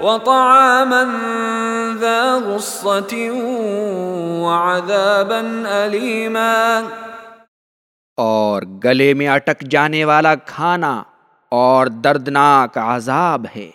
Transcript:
وطعاما ذا غصة وعذابا أليما. اور گلے میں اٹک جانے والا کھانا اور دردناک عذاب ہے۔